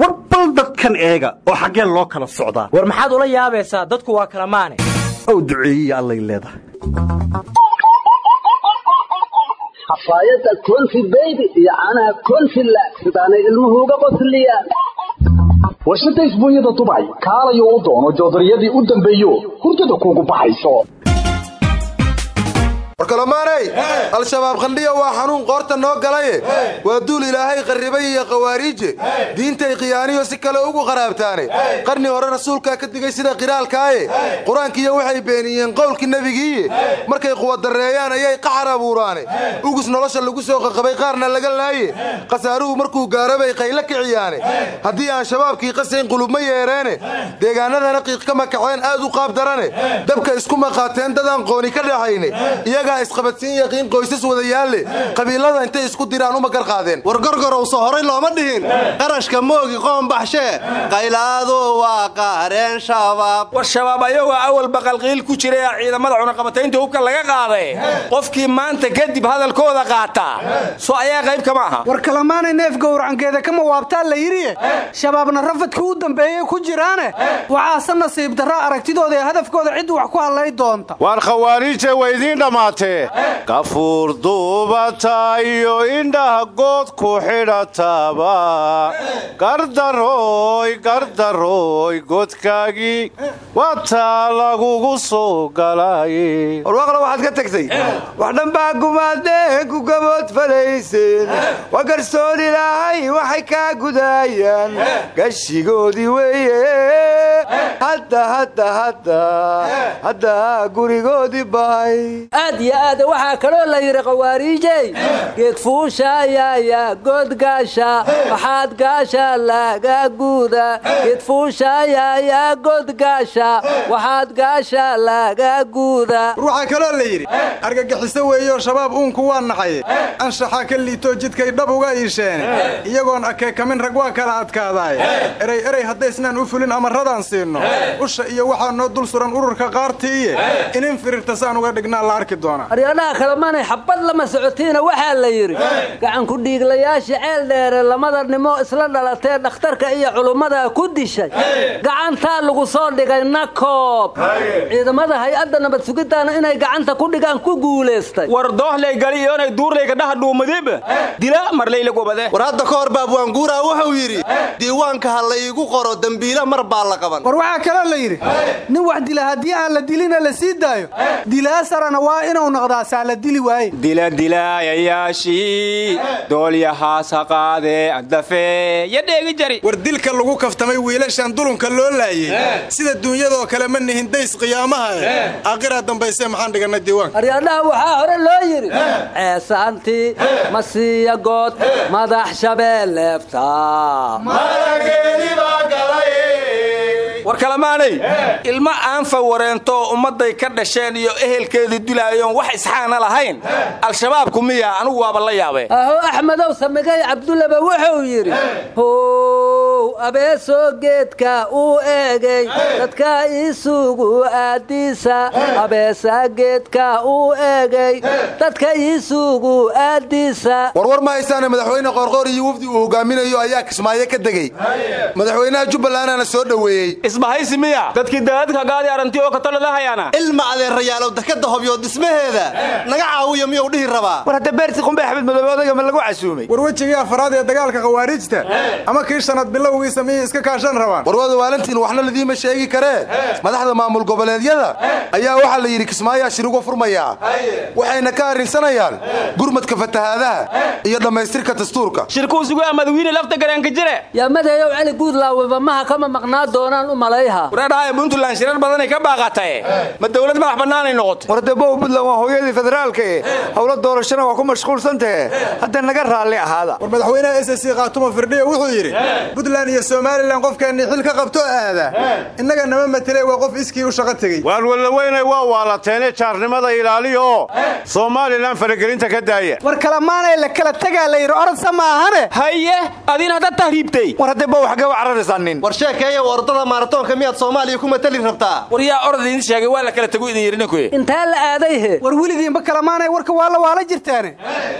war bal dadkan eega oo xaggee loo kala socdaa. War maxaad ula yaabaysaa? Dadku waa kala maane. Ow duceeyiya allay leedahay. Xafaayadda konfi beybi iyo caanaha konfi laag sidaanay ilmuhu uga qosliyaan warshadda isbuunyada dubay kaalayo u doono joodariyadii u dambeeyo hurdada kuugu baxayso warkalamaanay al-shabaab khandhiya waa xanuun qoorta noo galaye waa duul ilaahay qarribay iyo khawaariije diintay khiyaaniyo si kale ugu qaraabtaane qarni hore rasuulkaa ka digay sida qiraalkaaye. Qur'aankiiyo waxay beeniyeen qowlkii nebigiiye markay quwadarreeyaan ayay qaxar abuuraane ugus nolosha lagu soo qaqabay qaarna laga laaye. Khasaaruhu markuu gaaro bay qaylo kiciyaane. Haddii aan shabaabkii qasayn qulubma yeereene deegaanadana qiiq ka makaceen aad u qaab darane. Dabka isku maqaateen dadaan qooni ka dhaxayne isqabadsiin yaqiin qoysas wadayaalle qabiilada intay isku diraan uma gar qaadeen war gorgorowso horay looma dhihin. Qarashka moogi qoon baxshee qaylaadu waa qaareen shabaab. War shabaab ayagoo awal baqalqiil ku jira ee ciidamada cunaqabataynta hubka laga qaaday qofkii maanta kadib hadalkooda qaataa so ayaa qayb kama aha war kalamaanay neef gowracankeeda kama waabtaa la yidhi. Shabaabna rafadkii u dambeeyey ku jiraane. Waxaase nasiib darro aragtidooda ee hadafkooda cid wax ku hadlay doonta. Waar khawaariije way idiin dhammaatee gafuur duubata iyo indhaha good ku xidhataba gardarooy gardarooy godkaagii wataa lagugu soo galay warwaaqla waxaad ka tagtay wax dhanbaa gumaadeen ku gabood falayseen waa garsoon ilaahay waxay kaa gudaayaan gashigoodii weeye hadda hadda hadda hadda gurigoodii bahay aad iyo aad waxaa kaloo la yidhi khawaariijey geed fuushaayaya godgaasha waxaad gaasha laga guuda? Geed fuushaayaya godgaasha waxaad gaasha laga guuda? Waxaa kaloo la yidhi argagixiso weeyo shabaab uunku waa naxaye anshaxaa ka liitoo jidkay dhab uga iisheene iyagoon akeekamin rag waa kala adkaadaaye erey erey haddaysnaan u fulin amarradaan siinno usha iyo waxaa noo dul suran ururka qaartiiye inin firirta saan uga dhignaa la arki doonaa aryadhaha kalamanay xabad lama socotiina waxaa la yidhi. Gacanku dhiiglayaashii ceel dheere lamada nimo isla dhalatee dhakhtarka iyo culummada ku dishay. Gacantaa lagu soo dhigay nakoob ciidamada hay'adda nabad sugiddaana inay gacanta ku dhigaan ku guulaystay war doohley gali iyoonay duurlayga dhaha dhuumadiba dila marlayla gobade. War hadda ka hor baabwaanguuraa wuxuu yidhi diiwaanka ha la iigu qoro dembiile mar baa la qaban. War waxaa kaloo la yidhi nin wax dila haddii aan la dilina la sii daayo dilaasarana waa inuu noqdaa saa la dili waaye diladilaayayaashii doolyahaasa qaade addafe yo dheegi jari. War dilka lagu kaftamay wiilashan dulunka loo laayey sida duunyadoo kale ma nihin days qiyaamaha. Aakhira dambayse maxaan dhigannay diiwaanka aryadhaha waxaa hore loo yidhi ceesaantii masiya good madax shabeelleefta war kalamaanay? Ilmo aanfa wareento ummadday ka dhasheen iyo ehelkeedii dilaayoon wax isxaana lahayn. Al-shabaabku miya anugu waaba la yaabee. Aho axmedow samigay cabdullaba wuxuu yidhi how abeesoo geedka uu eegay dadka iisugu aadiisa abeesaa geedka uu eegay dadka iisugu aadiisa warwar ma haysaane madaxweyne qoorqoor iyo wafdi uu hogaaminayo ayaa kismaayo ka degey madaxweynaha jubbalandana soo dhoweeyey isbahaysi miya. Dadkii daadadka gaadi aranti oo kataladahayaana ilma adeerayaalow dekada hobyo dhismaheeda. Naga caawiya miyuu dhihi rabaa? War hadda beerti qumbe axmed madoobe odayga ma lagu casuumay. War wejigii afaraad ee dagaalka khawaarijta. Ama kii shanaad bilowgiisa miyay iska kaashan rabaan? Warwada waalantiin waxna ladiima sheegi karee. Madaxda maamul goboleedyada ayaa waxaa la yidhi kismaayaa shirigo furmayaa waxayna ka arrinsanayaan gurmadka fatahaadaha iyo dhammaystirka dastuurka. Shirkuusugu amadawiine lafta gareenka jire. Yaa madayow cali guudlaaweba maha kama maqnaa doonaan malayha wareedhaaya puntland shirar badanay ka baaqatae ma dowlad madax bannaanay noqotay. War debow puntland waa hooyadii federaalka e howla doorashana waa ku mashquulsan tahe hadda naga raalli ahaada. War madaxweynaha s c khaatuma firdhiya wuxuu yidhi puntland iyo somalilan qofkeenni xil ka qabto aada. Innaga nama matele waa qof iskii u shaqo tegey. Waan walaweynay waa waalateene jaarnimada ilaaliya oo somalilan faragelinta ka daaya war kalamaanay la kala tegaa la yidhi orodsa maahane haye adiin hadda tahriibtay war haddee ba waxga cararaysaa nin war sheekeeya ordada maaratoonka miyaad soomaaliya ku matali rabtaa? War yaa orod sheegay waa la kala tagu idin yidhi ninku intaa la aaday he. War weligiinba kalamaanay warka waa la waala jirtaane.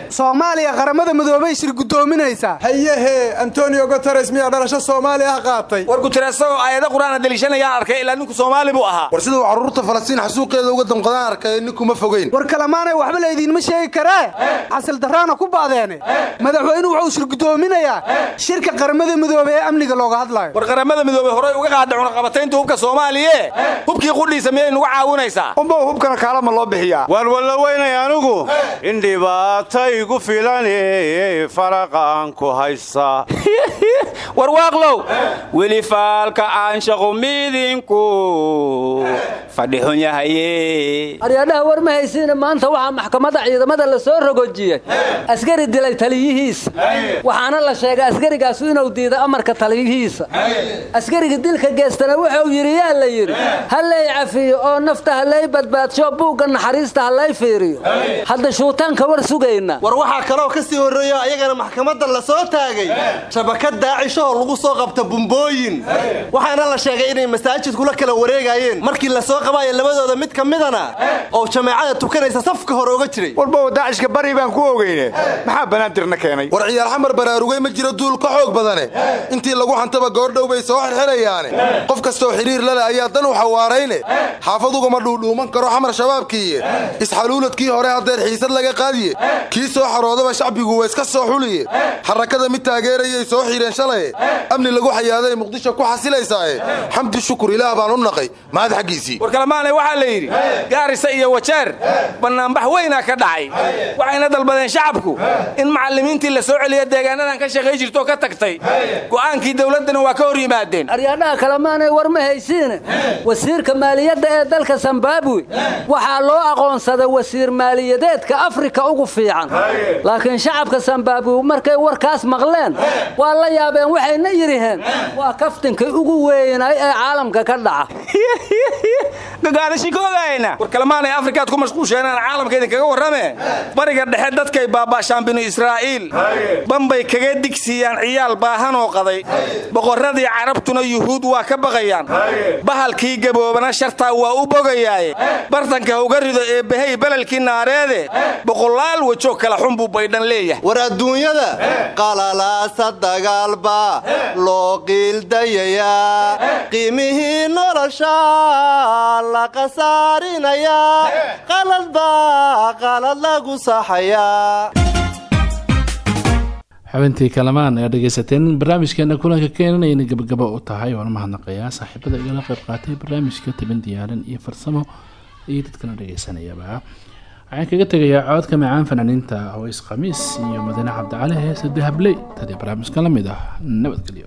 Soomaaliya qaramada midoobay shir guddoominaysaa hayehe antonio guteres miyaa dhalasho soomaaliya ah qaatay? War guteresagoo aayado qur'aana deliishanayaan arkay ilaa ninku soomaali buu ahaa. War siduu carruurta falastiin xasuuqeeda uga damqadaan arkay ninkuma fogeyn. War kalamaanay waxba laydinma sheegi karee? Xasil daraana ku baadeene madaxweynuhu wuxuu shir guddoominayaa. Shirka qaramada midoobey ee amniga looga hadlayo. War qaramada midoobey horey uga qaada cunaqabataynta hubka soomaaliye? Hubkii qudhiisa miyay nugu caawinaysaa umbow hubkana kaalama loo bixiyaa. Waan walaweynay anigu in dhibaata igu filan faraqaan ku haysta *laughs* war waaqlow. Weli faalka aanshaqu midinku fadhixun yahaye aryadhaha war ma haysiina maanta waxaa maxkamadda ciidamada la soo rogojiyey askari dilay taliyihiisa waxaana la sheegay askarigaasu inuu diiday amarka taliyihiisa. Askariga dilka geestana wuxuu yidhi yaa la yidhi hallay cafiyo oo nafta hallay badbaadsho buugga naxariista hallay fiiriyo. Hadda shuutaanka war sugayna. War waxaa kaloo ka sii horreeyo ayagana maxkamadda la soo taagay. Shabakad daacishahoo lagu soo qabta bumbooyin. Waxaana la sheegay inay masaajidkula kala wareegayeen. Markii la soo qabaayo labadooda mid ka midana oo jameecada tukanaysa safka hore oga jiray. Warbow daacishka bari baan ku ogeyne. Maxaa banaadirna keenay? War ciyaar xamar baraarugay ma jiro duul ka xoog badane. Intii lagu xantaba goordhow bay soo xirxirayaane qof kastoo xidhiir lale ayaa dan u xawaarayne xaafadugama dhuudhuuman karo xamar shabaabkiiye. Isxaluuladkii hore haddeer xiisad laga qaadiye. Kii soo xaroodaba shacbigu waa iska soo xuliye. Xarakada mid taageerayay soo xireen shalaye. Amni lagu xayaaday muqdisho ku xasilaysaae xamdi shukur ilaah baan u naqay mahad xaggiisii war kalamaanay waxaa la yidhi gaarisa iyo wajeer bannaanbax weynaa ka dhacay. Waxayna dalbadeen shacabku in macallimiintii la soo celiya deegaanadan ka shaqay jirtoo ka tagtay. Go'aankii dowladdana waa ka hor yimaadeen. Aryaadhaha kalemaanay war ma haysiine. Wasiirka maaliyadda ee dalka zimbabwe waxaa loo aqoonsaday wasiir maaliyadeedka afrika ugu fiican. Laakiin shacabka zimbabwe markay warkaas maqleen waa la yaabeen waxayna yidhiheen waa kaftinkii ugu weynay ee caalamka ka dhaca *laughs* gagaadashikoogayna war kalemaanay afrikaad ku mashquusheenaan caalamka idinkaga warrame? Bariga dhexe dadkay baaba'shaan binu israa'iil. Bambay kaga digsiiyaan ciyaal baahanoo qaday. Boqorradii carabtuna yuhuud waa ka baqayaan. Bahalkii gaboobana shartaa waa u bogayaaye. Bartanka ha uga rido ee bahay belalkii naareede. Boqolaal wejoo kala xun buu baydhan leeyahay. War adduunyada qalalaasa dagaalba loo qiildayayaa qiimihii nolosha la qasaarinayaa qaladba qalad lagu saxayaa. Xubintii kalamaan ayaa dhegaysateen barnaamijkeena kulanka keenanayna gabagabo u tahay oona mahadnaqayaa. Saaxiibada igala qayb qaatay barnaamijka tabin diyaaran iyo farsamo iyo dadkana dhegaysanayaba. Waxaan kaga tegayaa cododka macaan fanaaniinta haways khamiis iyo madiine cabdicali heese dahabley tadii barnaamijka la mid ah nabadgelyo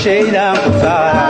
dushaydan ku saara